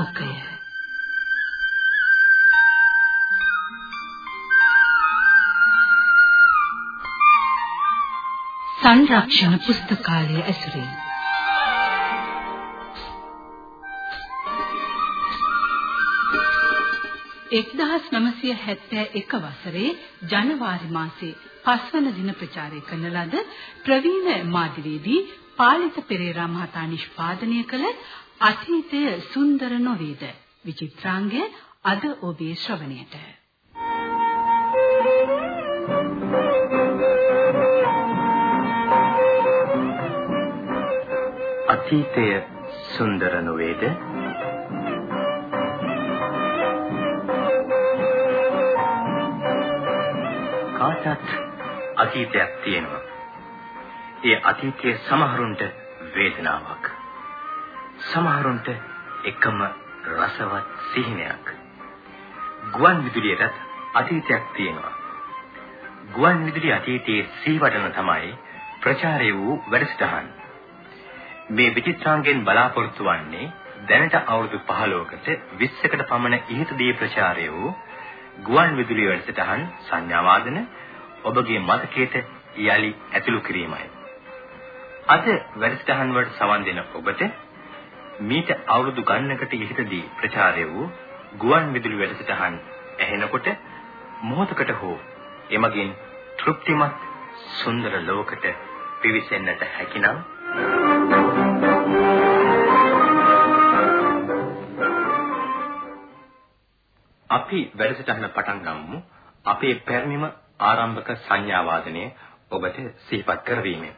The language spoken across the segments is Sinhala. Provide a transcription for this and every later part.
පුනරාලෝකය සංරක්ෂණ පුස්තකාලය ඇසුරින් 1971 වසරේ ජනවාරි මාසයේ 5 වන දින ප්‍රචාරය කරන ලද ප්‍රවීණ මාධ්‍යවේදී පාලිත පෙරේරා මහතා නිෂ්පාදනය කළ අතීතය සුන්දර නොවේද විචිත්‍රාංගය අද ඔබේ ශ්‍රවණයට අතීතය සුන්දර නොවේද කාටත් අතීතයක් තියෙනවා. ඒ අතීතයේ සමහරුන්ට වේදනාවක්. සමහරුන්ට එකම රසවත් සිහිනයක්. ගුවන් විදුලියටත් අතීතයක් තියෙනවා. ගුවන් විදුලි අතීතයේ සීවඩන තමයි ප්‍රචාරය වූ වැඩසටහන්. මේ විචිත්‍රාංගෙන් බලාපොරොත්තු වන්නේ දැනට අවුරුදු 15කට 20කට පමණ ඉහතදී ප්‍රචාරය වූ ගුවන් විදුලි වැඩසටහන් සංඥා වාදන ඔබගේ මතකයට යලි ඇතුළු කිරීමයි. අද වැඩසටහන් වලට සවන් දෙන ඔබට මීට අවුරුදු ගණනකට ඉහතදී ප්‍රචාරය වූ ගුවන් විදුලි වැඩසටහන් ඇහෙනකොට මොහොතකට හෝ එමගින් තෘප්තිමත් සුන්දර ලෝකකට පිවිසෙන්නට හැකිනම් අපි වැඩසටහන පටන් ගමු අපේ පැරණිම ආරම්භක සංඥා වාදනය ඔබට සිහිපත් කරවීමෙන්.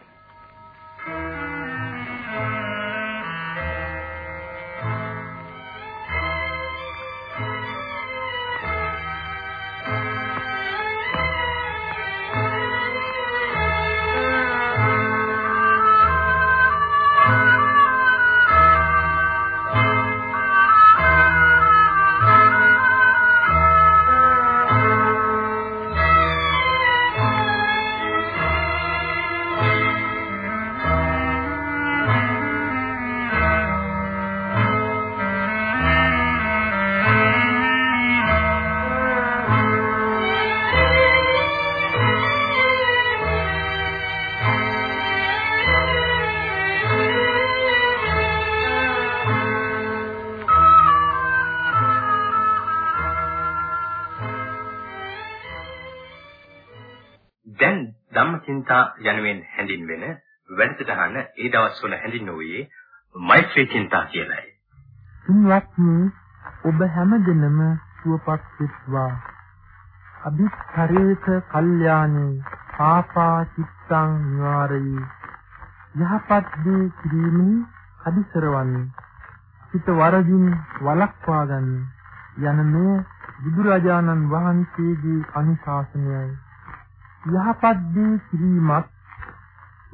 චින්තා යනුවෙන් හැඳින්වෙන වැඩසටහන ඒ දවස්වල හැඳින්වුවේ මෛත්‍රී චින්තා කියලායි. පින්වත්නි ඔබ හැමදෙනම සුවපත් වෙත්වා. අභික්ඛරේත කල්යාණේ පාපා චිත්තං නිවාරයි. යහපත් දේ කිරීමෙන් අදිසරවන්නේ. සිත වරදින් වළක්වා ගන්න යන මේ බුදුරජාණන් වහන්සේගේ අනුශාසනයයි. යහපත් දේ කිරීමත්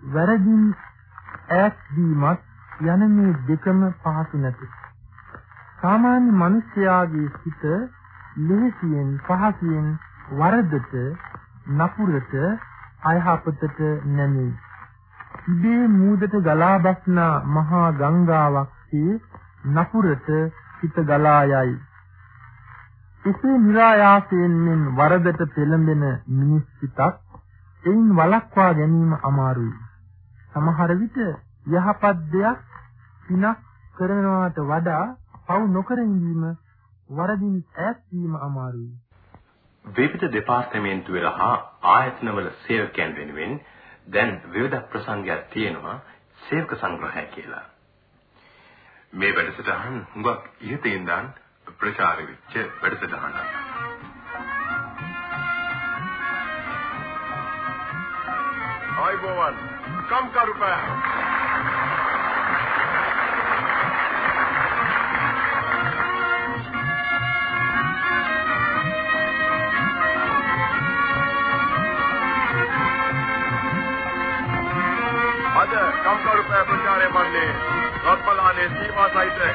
වැරදින් ඈත් වීමත් යන මේ දෙකම පහසු නැති. සාමාන්‍ය මිනිස්යාගේ සිත ලෙහෙසියෙන් පහසුවෙන් වරදට නපුරට අයහපතට නැමෙයි. ඉබේ මූදට ගලා බස්නා මහා ගංගාවක් නපුරට සිත ගලා යයි. එසේ નિરાයාසයෙන් මෙන් වරදට පෙළඹෙන මිනිස් සිතක් එයින් වළක්වා ගැනීම අමාරුයි. සමහර විට යහපත් දෙයක් පිනක් කරනවාට වඩා පව් නොකර ඉඳීම වරදින් ඈත් වීම අමාරුයි. විවිධ දෙපාර්තමේන්තු වල හා ආයතනවල සේවකයන් වෙනුවෙන් දැන් විවිධ ප්‍රසංගයක් තියෙනවා සේවක සංග්‍රහය කියලා. මේ වැඩසටහන් හුඟක් ඉහතින් දාන් ප්‍රචාර වෙච්ච වැඩසටහනක්. ආයිබෝවන් කම්කරුපෑ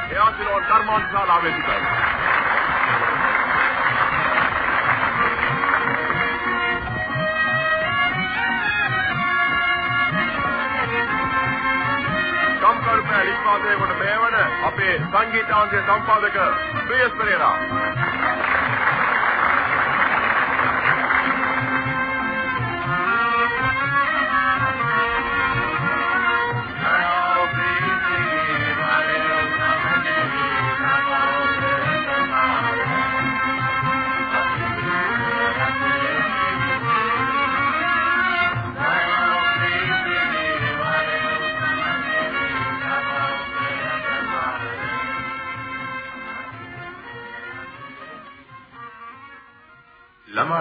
සීමා සහිත එයාසිනෝන් කර්මාන්තශාලාවේ සිටයි. කම්කරුපෑ ආස්වාදයකට මේවන අපේ සංගීතාංශයේ සම්පාදක ප්‍රියස් පෙරේරා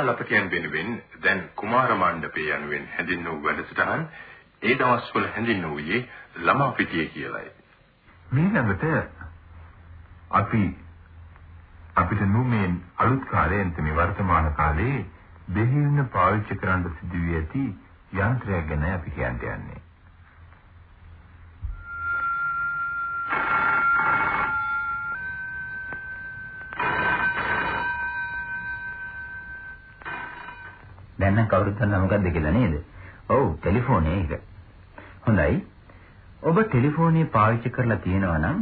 ළමා ලපටියන් වෙනුවෙන් දැන් කුමාර මණ්ඩපය යනුවෙන් හැඳින්වූ වැඩසටහන් ඒ දවස්වල හැඳින්වූයේ ළමා පිටිය කියලයි. ඊළඟට අපි අපිට නුමෙන් අලුත් කාලයෙන් මේ වර්තමාන කාලේ දෙහින්න පාවිච්චි කරන්න සිදුවී ඇති යන්ත්‍රයක් ගැන අපි කියන්න යන්නේ. දැන් නම් කවුරුත් දන්නා මොකද්ද කියලා නේද? ඔව් ටෙලිෆෝනේ ඒක. හොඳයි. ඔබ ටෙලිෆෝනේ පාවිච්චි කරලා තියෙනවා නම්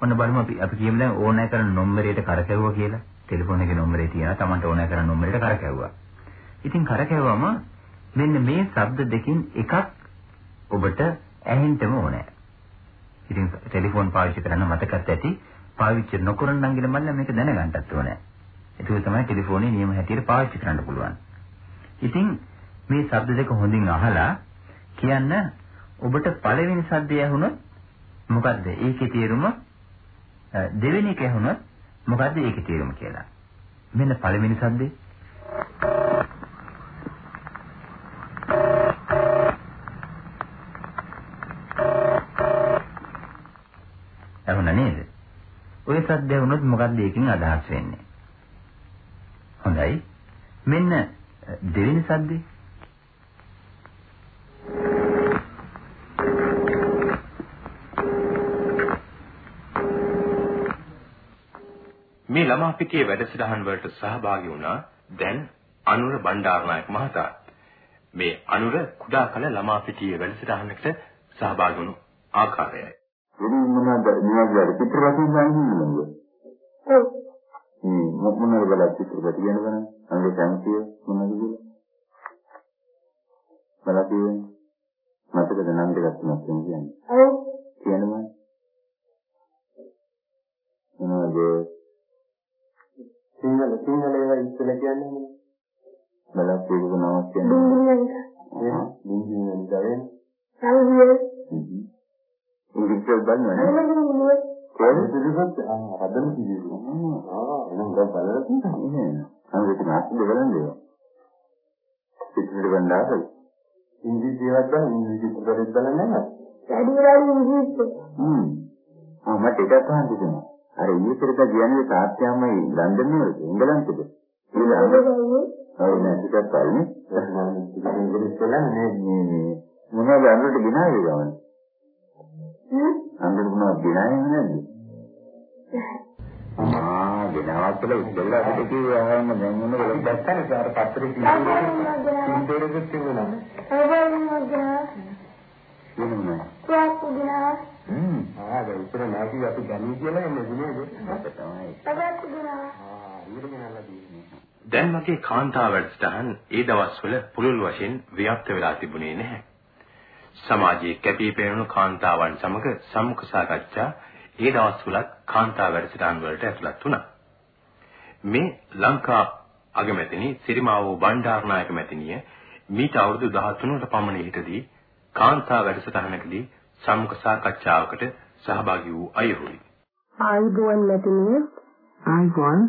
ඔන්න බලමු අපි අපි කියමු දැන් ඕනෑ කරන නම්බරයට කරකැවුවා කියලා. ටෙලිෆෝන් එකේ නම්බරේ තියෙනවා. Tamanට ඕනෑ කරන නම්බරයට කරකැවුවා. ඉතින් කරකැවුවම මෙන්න මේ ශබ්ද දෙකෙන් එකක් ඔබට ඇහෙන්නම ඕනේ. ඉතින් ටෙලිෆෝන් පාවිච්චි කරන්න මතකත් ඇති. පාවිච්චි නොකරන නම් කියලා මල්ල මේක දැනගන්නත් ඕනේ. ඒක තමයි ටෙලිෆෝනේ නියම හැටියට පාවිච්චි කරන්න පුළුවන්. ඉතින් මේ ශබ්ද දෙක හොඳින් අහලා කියන්න ඔබට පළවෙනි ශබ්දය ඇහුනොත් මොකද්ද ඒකේ තේරුම දෙවෙනි එක ඇහුනොත් මොකද්ද ඒකේ තේරුම කියලා. මෙන්න පළවෙනි ශබ්දේ ඇහුණා නේද? ඔය සද්ද වුණොත් මොකද්ද ඒකෙන් අදහස් වෙන්නේ? හොඳයි. මෙන්න දෙවෙනි සද්දේ මේ ළමා පිටියේ වැඩසටහන් වලට සහභාගී වුණා දැන් අනුර බණ්ඩාරනායක මහතා. මේ අනුර කුඩා කල ළමා පිටියේ වැඩසටහනකට සහභාගී වුණු ආකාරයයි. ඉතින් මොනවද නිවාසය චිත්‍රපටිය ගන්නේ ඔව් මේ මොනවද බලලා චිත්‍රපටිය ගැන බලන්න අංගේ සංකේය මොනවද කියලා? බලලා තියෙන්නේ මතකද නම් දෙකක් තුනක් කියන්නේ. ඔව්. කියනවා. මොනවද? සිංහල සිංහල ඒවා ඉස්සෙල්ලා කියන්නේ බලලා ඒක නමක් කියන්නේ. බින්දියෙන් ගාවෙන් සල්විය ඉංග්‍රීසි බලන්නේ කොහෙද ඉතින් ආ හදන්න කිව්වේ ආ එනම් ගල් බලලා තියෙනවා. අනිත් මාත් දෙවලන්නේ පිටිට බණ්ඩාරයි ඉංග්‍රීසි ඒවත් බලන්න ඉංග්‍රීසි පොතේ බලන්නේ නැහැ වැඩි වෙලා ඉංග්‍රීසි. හ්ම්. ආ මට ඒකත් අහන්න තිබුණා අර ඊතරක කියන්නේ තාත්යාමයි ලන්ඩන් වල එංගලන්තෙද ඔව් නෑ ටිකක් පරිනේ ඉංග්‍රීසි බලන්නේ මේ මේ මොනවද අඳුරට ගිනාවේ ගමන? අඳුරට මොනවද ගිනාවේ නැද්ද ආ ගිනාවත් කියලා ඉස්සෙල්ලා අපිට කිව්වා ආවම දැන් මොන වල දැක්කනේ අර පත්‍රේ තියෙනවා ඉන්දරෙත් තිබුණා එහෙමයි වාක් ගිනා හ්ම්. ආ දැන් උතර නැති අපි ගන්නේ කියලා එන්නේ නේද? ඒක තමයි. පදත් ගිනා ආ ඊළඟ තියෙන්නේ දැන් වගේ කාන්තාව වැඩසටහන් ඒ දවස්වල පුළුල් වශයෙන් ව්‍යාප්ත වෙලා තිබුණේ නැහැ. සමාජයේ කැපී පෙනෙන කාන්තාවන් සමග සම්මුඛ සාකච්ඡා ඒ දවස්වලත් කාන්තාව වැඩසටහන් වලට ඇතුළත් වුණා. මේ ලංකා අගමැතිනි සිරිමාවෝ බණ්ඩාරනායක මැතිණිය මීට අවුරුදු 13කට පමණ ඉහතදී කාන්තා වැඩසටහනකදී සම්මුඛ සාකච්ඡාවකට සහභාගී වූ අයුරුයි. ආයුබෝවන් මැතිණිය ආයිගොන්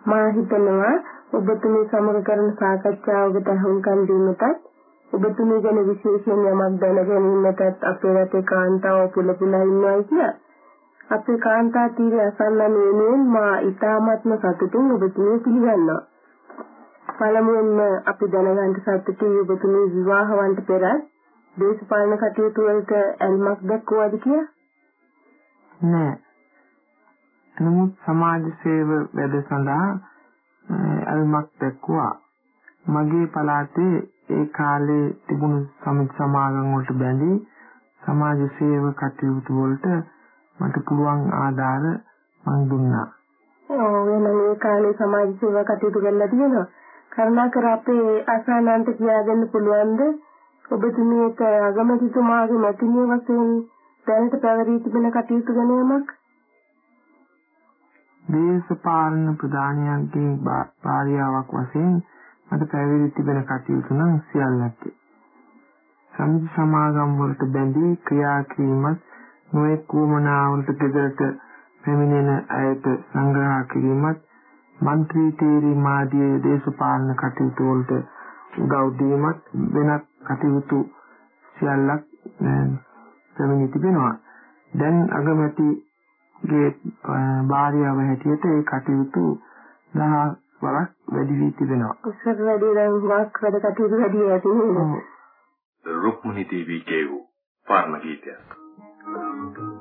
මා හිතනවා ඔබතුමී සමග කරන සාකච්ඡාවකට අහුම්කම් දීමටත් ඔබතුමී ගැන විශේෂයෙන් යමක් දැන ගැනීමටත් අපේ රටේ කාන්තාව පුල පුලා ඉන්නවා කියලා. අපේ කාන්තා තීරය අසන්නන වෙනුවෙන් මා ඊ타ත්ම සතුටින් ඔබතුමී පිළිගන්නවා. පළමුවෙන්ම අපි දැනගන්න සතුටුයි ඔබතුමී විවාහවන්ට පෙර දේශපාලන කටයුතු වලට ඇල්මක් දක්වවද කියලා? නෑ. නමුත් සමාජ සේව වැඩ සඳහා අල්මක් දැක්වුවා. මගේ පළාතේ ඒ කාලේ තිබුණු සමිති සමාගම් වලට බැඳී සමාජ සේව කටයුතු වලට මට පුළුවන් ආධාර මං දුන්නා. ඔව් එනම් ඒ කාලේ සමාජ සේව කටයුතු කරලා තියෙනවා. කරුණාකර අපේ අසානන්ත කියා දෙන්න පුළුවන්ද? ඔබතුමියට අගමැතිතුමාගේ මැතිණිය වශයෙන් දැනට පැවරී තිබෙන කටයුතු ගැන යමක් දේශපාලන ප්‍රධානියන්ගේ භාර්යාවක් වශයෙන් මට පැවිදි තිබෙන කටයුතු නම් සියල්ලක්. සමිති සමාගම් වලට බැඳී ක්‍රියා කිරීමත් නොඑක් වුමනා වලට ගෙදරට පැමිණෙන අයට සංග්‍රහ කිරීමත් മന്ത്രി තේරි මාධ්‍ය දේශපාලන කටයුතු වලට උදව් දීමත් වෙනත් කටයුතු සියල්ලක් පැමිණි තිබෙනවා. දැන් අගමැතිගේ භාර්යාව හැටියට ඒ කටයුතු 10 වරක් වැඩි වී තිබෙනවා. ඉස්සර වැඩි දැන් වාක් වැඩ කටයුතු වැඩි ඇති නේද? රුක්මනී දේවී කියවූ පරම ගීතයක්. Thank you.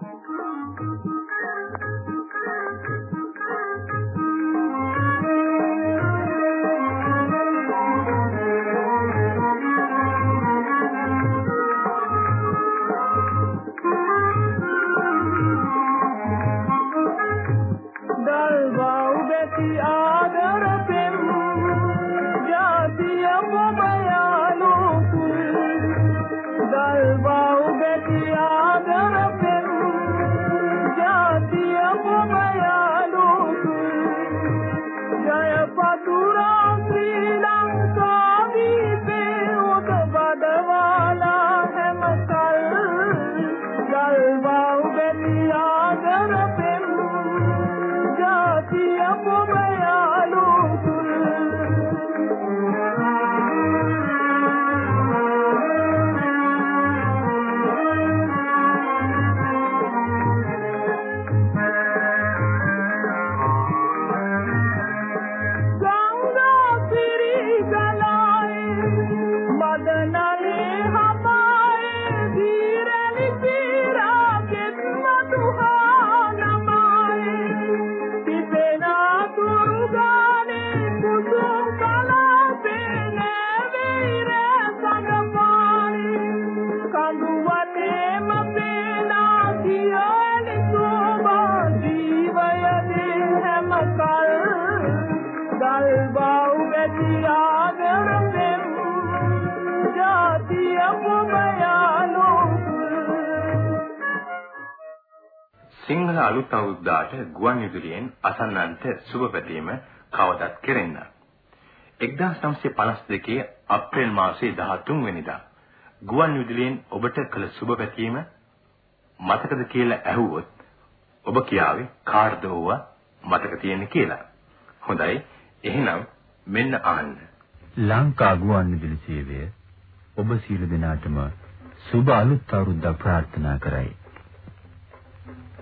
සිංහල අලුත් අවුරුද්දාට ගුවන් විදුලියෙන් අසන්නන්ට සුබ පැතීම කවදත් කෙරෙන්න. 1952 අප්‍රේල් මාසයේ 13 වෙනිදා ගුවන් විදුලියෙන් ඔබට කළ සුබ පැතීම මතකද කියලා ඇහුවොත් ඔබ කියාවේ කාර්ද ඕවා මතක තියෙන්නේ කියලා. හොඳයි. එහෙනම් මෙන්න අහන්න. ලංකා ගුවන් විදුලි සේවය ඔබ සියලු දෙනාටම සුබ අලුත් අවුරුද්දක් ප්‍රාර්ථනා කරයි.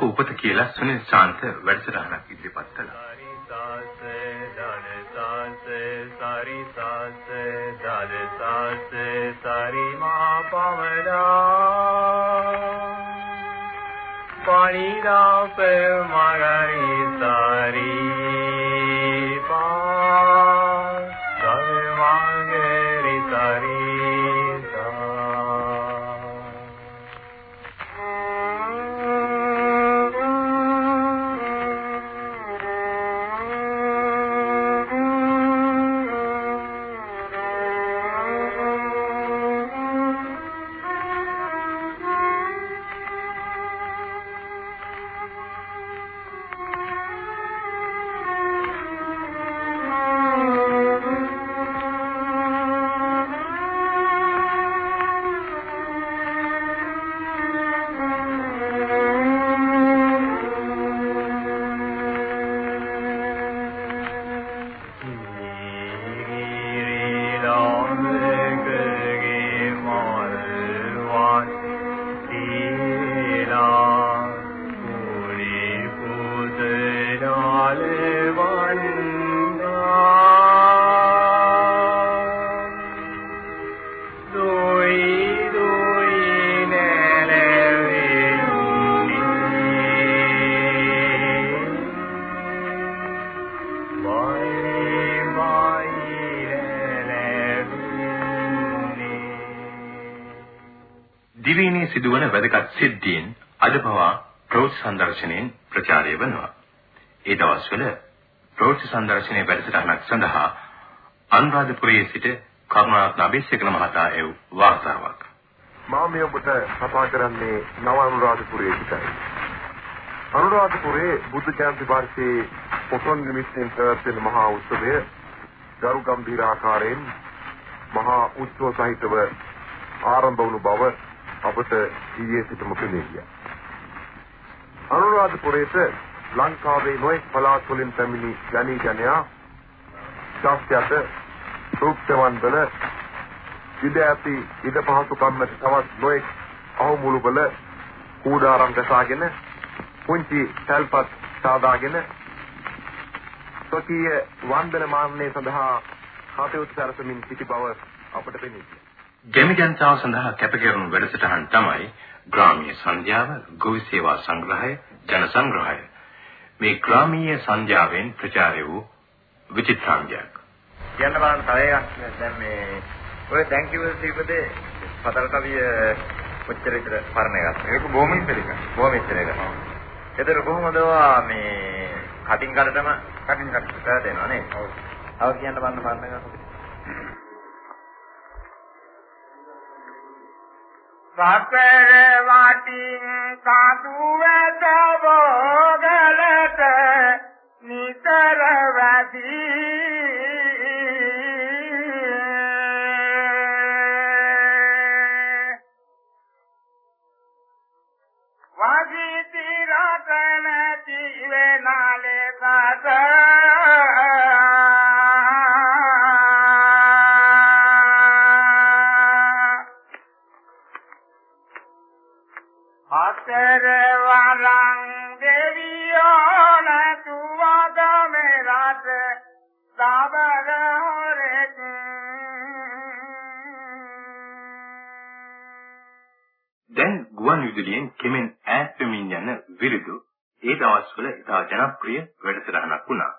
තනුවක උපත කියලා සුනිල් ශාන්ත වැඩසටහනක් ඉදිරිපත් කළා. දිවයිනේ සිදුවන වැදගත් සිද්ධීන් අද පවා ප්‍රවෘත්ති සංදර්ශනයෙන් ප්‍රචාරය වෙනවා. ඒ දවස්වල ප්‍රවෘත්ති සංදර්ශනයේ වැඩසටහනක් සඳහා අනුරාධපුරයේ සිට කරුණාරත්න අබේසේකර මහතා එව් වාර්තාවක්. මා මේ ඔබට කතා කරන්නේ නව අනුරාධපුරයේ සිටයි. අනුරාධපුරයේ බුද්ධ ජයන්ති වර්ෂයේ පොසොන් නිමිත්තෙන් පැවැත්වෙන මහා උත්සවය ගරු ගම්භීර ආකාරයෙන් මහා උත්සව සහිතව ආරම්භ වුණු බව අපට ඊයේ සිටම පෙනී ගියා. අනුරාධපුරයේට ලංකාවේ නොයෙක් පළාත් වලින් පැමිණි ජනී ජනයා ශාස්ත්‍රයට සූක්ෂමන් වල ඉඩ ඇති ඉඩ පහසුකම් ඇති තවත් නොයෙක් අහමුළු වල කූඩාරම් ගසාගෙන පුංචි තල්පත් සාදාගෙන ස්වකීය වන්දන මාන්නය සඳහා කටයුතු කරසමින් සිටි බව අපට පෙනී ගියා. ගැමි ජනතාව සඳහා කැපකරන වැඩසටහන් තමයි ග්‍රාමීය සංධ්‍යාව, ගොවි සේවා සංග්‍රහය, ජන සංග්‍රහය. මේ ග්‍රාමීය සංධ්‍යාවෙන් ප්‍රචාරය වූ විචිත්‍රාංගයක්. කියන්න බලන්න තව එකක් දැන් මේ ඔය thank you දීපදේ පතර කවිය කොච්චර විතර පරණ එකක්ද? ඒක බොහොම ඉස්සර එක. බොහොම ඉස්සර එක. ඒතර කොහොමද මේ කටින් කටටම කටින් කටට දෙනවා නේ? ඔව්. තව කියන්න බලන්න පරණ එකක්. සතර වටින් සතුවත ජනප්‍රිය වැඩසටහනක් වුණා.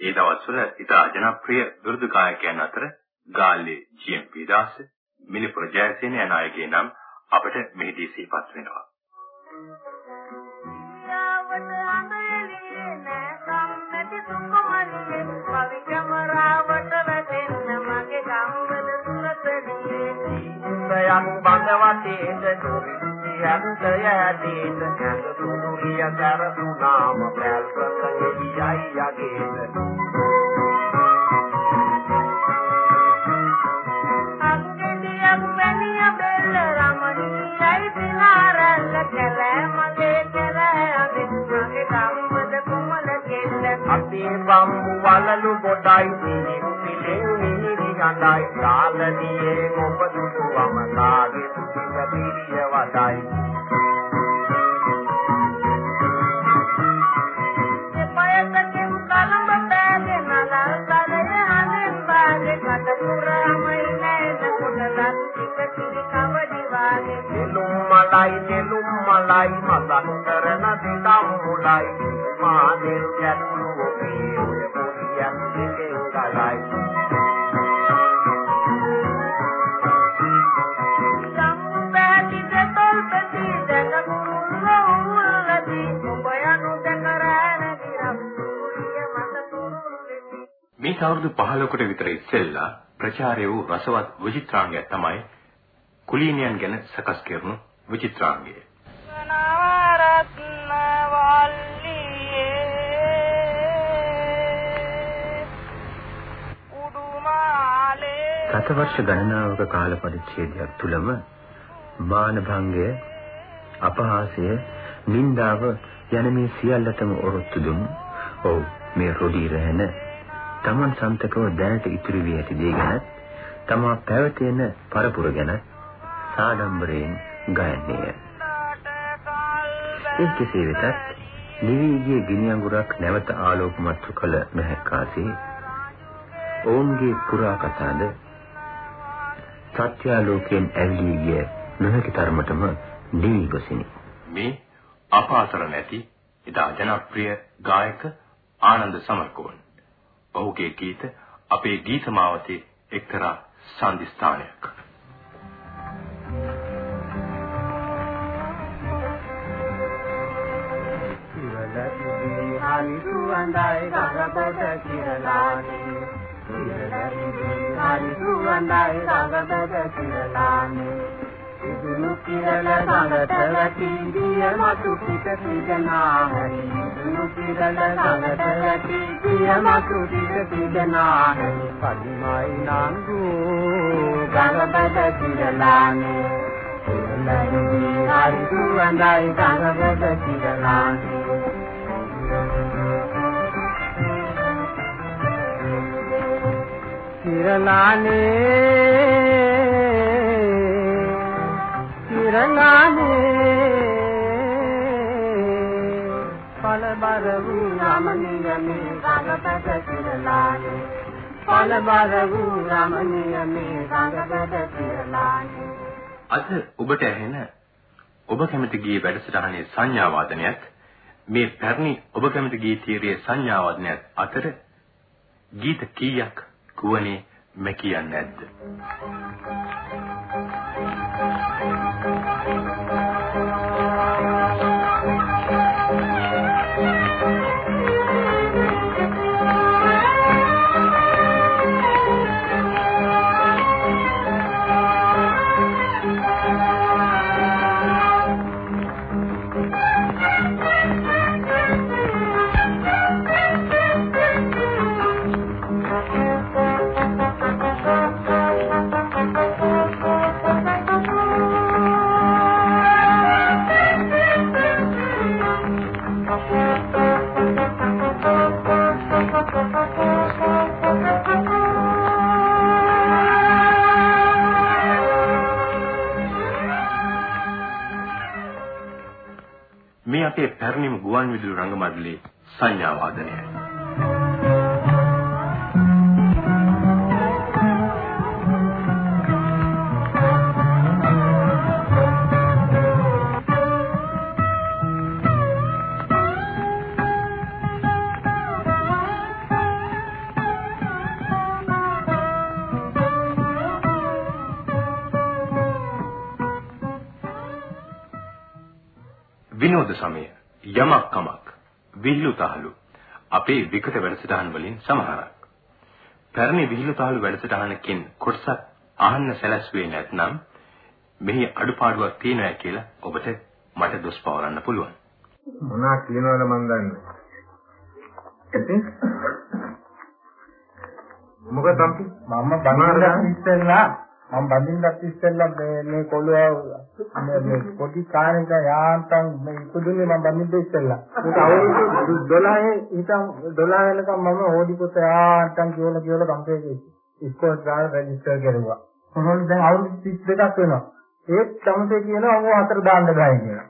ඒ දවස්වල ඉතා ජනප්‍රිය විරුදු ගායකයන් අතර ගාල්ලේ ජී.එම්.පී. දාස, මිලිපුර ජයසේන යන අයගේ නම් අපට මෙහිදී සිහිපත් වෙනවා. සයන් බඳවතේද දුරියන්ත යදීද කඳ සුදුරිය කරසුනාම පැල්පතේ යයි යගේද අංගෙඩියක් වැනිය බෙල්ල රමණීයයි පිනාරල්ල කැලෑමලේ කැලෑ අදින් මගේ ගම්වල කුමල කෙල්ල අපේ බම්බු වලලු ගොඩයි සිහින් පිලෙන් මිහිරි ගඳයි කාලනියේ ඔබ දුටුවම කාගේ සුසිත පාටයි. මයකකින් කලඹ පෑගෙන ලල්කඩය හඳෙන් බාගේ කටපුරාමයි නේද කොටලත් ටිකටිරි කවදි වාගේ නෙළුම් මලයි නෙළුම් මලයි මතක් කරන දෙතම් මුලයි මානෙල් ගැට මේ අවුරුදු 15කට විතර ඉස්සෙල්ලා ප්‍රචාරය වූ රසවත් විචිත්‍රාංගය තමයි කුලීනියන් ගැන සකස් කරනු විචිත්‍රාංගය. නවරත්න වල්ලියේ උඩුමාලේ ගතවර්ෂ ගණනාවක කාල පරිච්ඡේදයක් තුලම මානභංගය අපහාසය නින්දාව යන මේ සියල්ලටම ඔරොත්තු දුන් ඔව් මේ රොඩි රැන තමන් සන්තකව දැනට ඉතුරු වී ඇති දේ ගැන තමා පැවතෙන පරපුර ගැන සාඩම්බරයෙන් ගයන්නේය ඒ කෙසේ වෙතත් නිවිගේ ගිනි අඟුරක් නැවත ආලෝකමත් කළ මහකාසේ ඔවුන්ගේ පුරා කතාද සත්‍යාලෝකයෙන් ඇවිලී ගිය නොහැකි තරමටම දීගසිනි. මේ අපාසර නැති ඉතා ජනප්‍රිය ගායක ආනන්ද සමරකෝන්. ඔහුගේ ගීත අපේ ගීතමාවතේ එක්තරා සම්දිස්ථානයක්. හරි සුවඳයි ගඟපොත කිරලානේ කිරලදී හරි සුවඳයි ගඟපොත කිරලානේ ඉදුණු කිරල ගඟට වැටි දිය මතු පිට පිටනා හරි ඉදුණු කිරල ගඟට වැටි දිය මතු පිට පිටනා හරි පදිමයි නංගු ගඟපොත කිරලානේ කිරලදී හරි සුවඳයි ගඟපොත කිරලානේ කිරලානේ කිරලානේ පලබර වූ රමණීය මේ ගඟපත කිරලානේ පලබර වූ රමණීය මේ ගඟපත කිරලානේ අද ඔබට ඇහෙන ඔබ කැමති ගී වැඩසටහනේ සංඥා වාදනයත් මේ පැරණි ඔබ කැමති ගීතීරියේ සංඥා වාදනයත් අතර ගීත කීයක් කුවනේ මැ කියන්නේ නැද්ද? මේ අපේ පැරණිම ගුවන් විදුලි රංගමඩලේ සංඥා වාදනයයි. විනෝද සමය යමක් කමක් විහිළු තහළු අපේ විකට වැඩසටහන් වලින් සමහරක් පැරණි විහිළු තහළු වැඩසටහනකින් කොටසක් අහන්න සැලැස්ුවේ නැත්නම් මෙහි අඩුපාඩුවක් තියෙනවා කියලා ඔබට මට දොස් පවරන්න පුළුවන් මොනවා කියනවද මන් දන්නේ. මොකද තම්පි? මම බඳින්නත් ඉස්සෙල්ලා මම බඳින්නත් ඉස්සෙල්ලා මේ මේ කොළුව මේ පොඩි කාරේක යාන්තම් මේ ඉපදුනේ මම බඳින්න ඉස්සෙල්ලා. ඒක අවුරුදු 12 ඊටම 12 වෙනකම් මම හොඩි පොත යාන්තම් කියලා කියලා කම්පියුටර් ඉස්කෝලේ ගාන රෙජිස්ටර් කරුවා. කොහොමද දැන් අවුරුදු 32ක් වෙනවා. ඒත් තමසේ කියනවා ඔව් හතර දාන්න බෑ කියලා.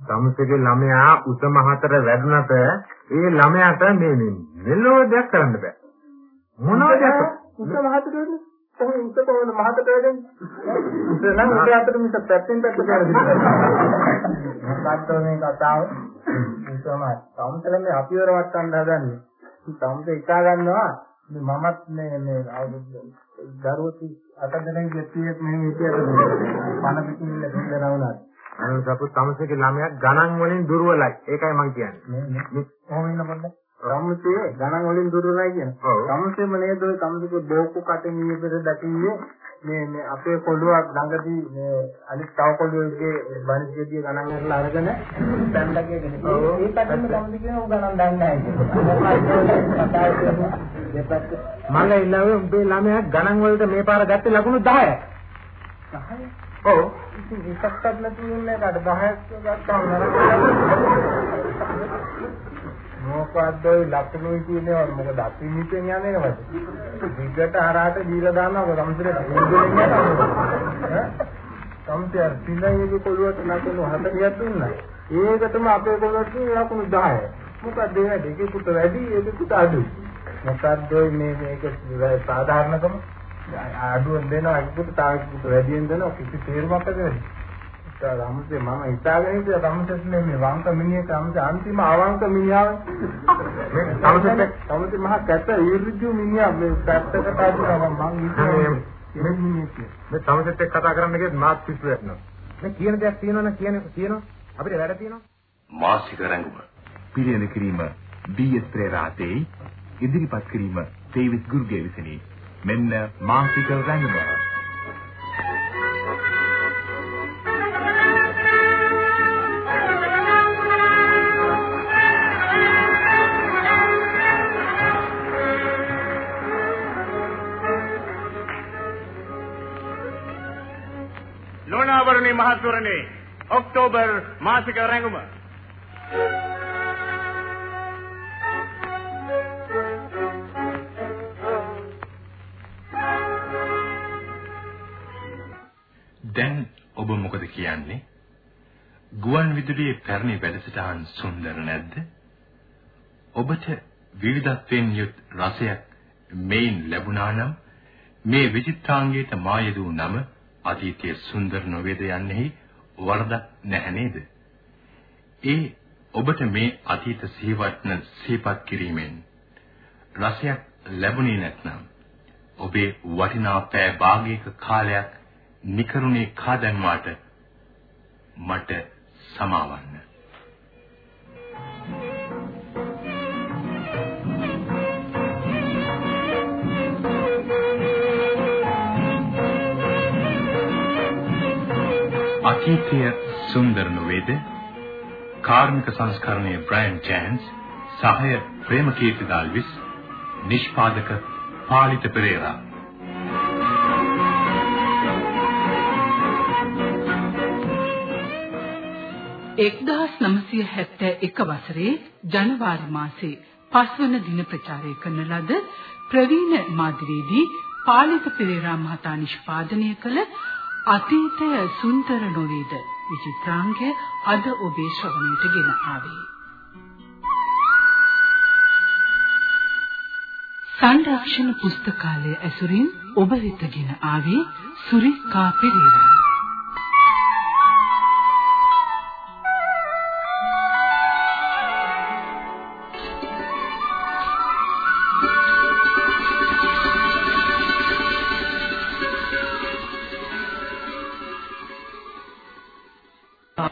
සමුසේගේ ළමයා උසම හතර වැඩුණට ඒ ළමයාට මේ මේ මෙලෝ දෙයක් කරන්න බෑ. මොනවද උසම හතර වෙන්නේ කොහොම කොහොමද මහතට වෙන්නේ ඉතින් උන්ට අතට මිස පැත්තෙන් පැත්ත කරදිනවා මොකක්ද මේ කතාව තමයි සම්තල මේ අපිවර වටන්න හදන්නේ සම්ත ඉකා ගන්නවා මමත් මේ මේ දරුවෝ අට දෙනෙක් දෙතියෙත් මෙහෙම හිටියද පණ පිටින් ඉන්න දෙන්න නවුණා අනේ සපු තමසේගේ ළමයා ගණන් වලින් දුර්වලයි. ඒකයි මං කියන්නේ. මේ මේ කොහොම ඉන්න පොඩ්ඩක්. රම්මසේ ගණන් වලින් දුර්වලයි කියන්නේ. රම්මසේම නේද ඔය තමසේක බෝකු කටින් ඉපෙද දකින්නේ මේ මේ අපේ කොළුවක් ළඟදී මේ අනිත් තව කොළුවෙක්ගේ බණිජ්‍යදී ගණන් කරලා අරගෙන දැන්ඩගේ ගෙන. ඒ පැත්තෙම තමසේ කියන උ ගණන් දන්නේ නැහැ. මම ඉල්ලාවේ උඹේ ළමයා ගණන් වලට මේ පාර ගත්තේ ලකුණු 10යි. 10යි. ඔව්. ඉතින් එකක්වත් නැති වෙන්නේ කාට 10ක් ගත්තාම නරක මොකද්ද ඔය ලකුණුයි කියන්නේ මොකද අපි හිතෙන් යන්නේ නේද? විගට හරහාට දීලා දානවා සම්සරේ දුන්නෙන් යනවා. සම්සරේ පිළියෙලි කොළුවට ලකුණු 40ක් දුන්නා. ඒකටම අපේ කොළුවට ලකුණු 10. මොකද ඒ වැඩි ඒකට වැඩි ඒකට අඩුයි. මොකද්ද මේ මේක සාධාරණකම අඩුවෙන් දෙනවා ඒකට තාක්ෂික වැඩියෙන් දෙනවා කිසි තේරුමක් නැති රාමසේ මම හිතාගෙන ඉතියා රාමසේ මේ වංක මිනිහ රාමසේ අන්තිම අවංක මිනිහා මේ රාමසේ රාමසේ මහා කැත ඊර්ජු මිනිහා මේ පැත්තකට ආවා මම හිතුවා මේ තමසෙත් එක්ක කතා කරන්න ගියත් මාත් පිස්සු වැටෙනවා. මේ කියන දෙයක් තියෙනවනේ කියන කියනවා අපිට වැඩ තියෙනවා. මාසික රැඟුම පිළියෙල කිරීම ඩී.එස්. ප්‍රේරාතේ ඉදිරිපත් කිරීම තේවිස් ගුර්ගේ විසිනි. මෙන්න මාසික රැඟුම. ලෝනාවරණේ මහත්වරණේ ඔක්තෝබර් මාසික රැඟුම දැන් ඔබ මොකද කියන්නේ? ගුවන් විදුලියේ පැරණි වැඩසටහන් සුන්දර නැද්ද? ඔබට විවිධත්වයෙන් යුත් රසයක් මේන් ලැබුණා නම් මේ විචිත්‍රාංගයට මා යෙදූ නම අතීතයේ සුන්දර නොවේද යන්නේහි වරදක් නැහැ නේද? ඒ ඔබට මේ අතීත සිහිවත්න සිහිපත් කිරීමෙන් රසයක් ලැබුණේ නැත්නම් ඔබේ වටිනා පෑ භාගයක කාලයක් නිකරුණේ කාදන්වාට මට සමාවන්න. අතීතය සුන්දර නොවේද? කාර්මික සංස්කරණයේ බ්‍රයන් ජෑන්ස් සහය ප්‍රේමකීර්ති දාල්විස් නිෂ්පාදක පාලිත පෙරේරා 1971 වසරේ ජනවාරි මාසේ පස්වන දින ප්‍රචාරය කරන ලද ප්‍රවීණ මාධ්‍යවේදී පාලිත පෙරේරා මහතා නිෂ්පාදනය කළ අතීතය සුන්දර නොවේද විචිත්‍රාංගය අද ඔබේ ශ්‍රවණයට ගෙන ආවේ. සංරක්ෂණ පුස්තකාලය ඇසුරින් ඔබ වෙතගෙන ආවේ සුරිකා පෙරේරා